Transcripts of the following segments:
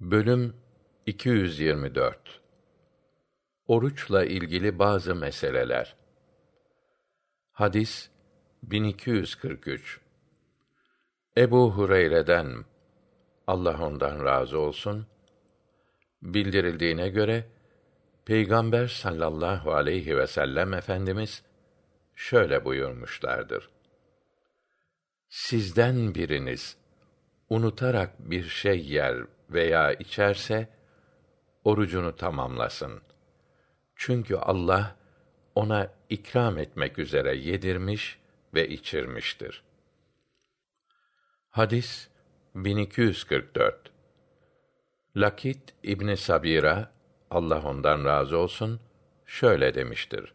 Bölüm 224 Oruçla ilgili bazı meseleler. Hadis 1243 Ebu Hureyre'den Allah ondan razı olsun bildirildiğine göre Peygamber sallallahu aleyhi ve sellem efendimiz şöyle buyurmuşlardır. Sizden biriniz unutarak bir şey yer veya içerse orucunu tamamlasın. Çünkü Allah ona ikram etmek üzere yedirmiş ve içirmiştir. Hadis 1244 Lakit İbni Sabira Allah ondan razı olsun şöyle demiştir.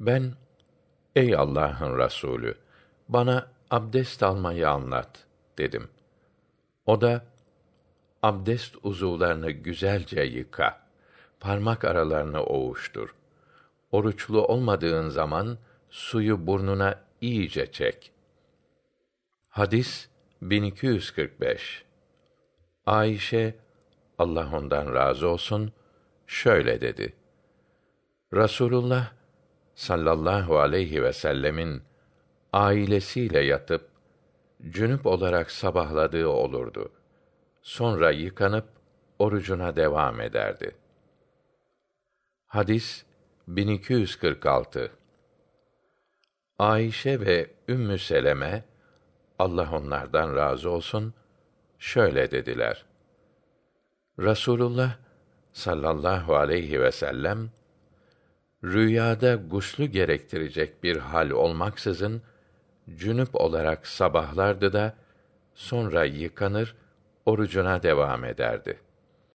Ben ey Allah'ın Resulü bana abdest almayı anlat dedim. O da abdest uzuvlarını güzelce yıka. Parmak aralarını ovuştur. Oruçlu olmadığın zaman suyu burnuna iyice çek. Hadis 1245 Ayşe Allah ondan razı olsun şöyle dedi. Rasulullah sallallahu aleyhi ve sellemin ailesiyle yatıp cünüp olarak sabahladığı olurdu. Sonra yıkanıp orucuna devam ederdi. Hadis 1246 Ayşe ve Ümmü Seleme Allah onlardan razı olsun şöyle dediler. Rasulullah sallallahu aleyhi ve sellem rüyada guslu gerektirecek bir hal olmaksızın cünüp olarak sabahlardı da sonra yıkanır orucuna devam ederdi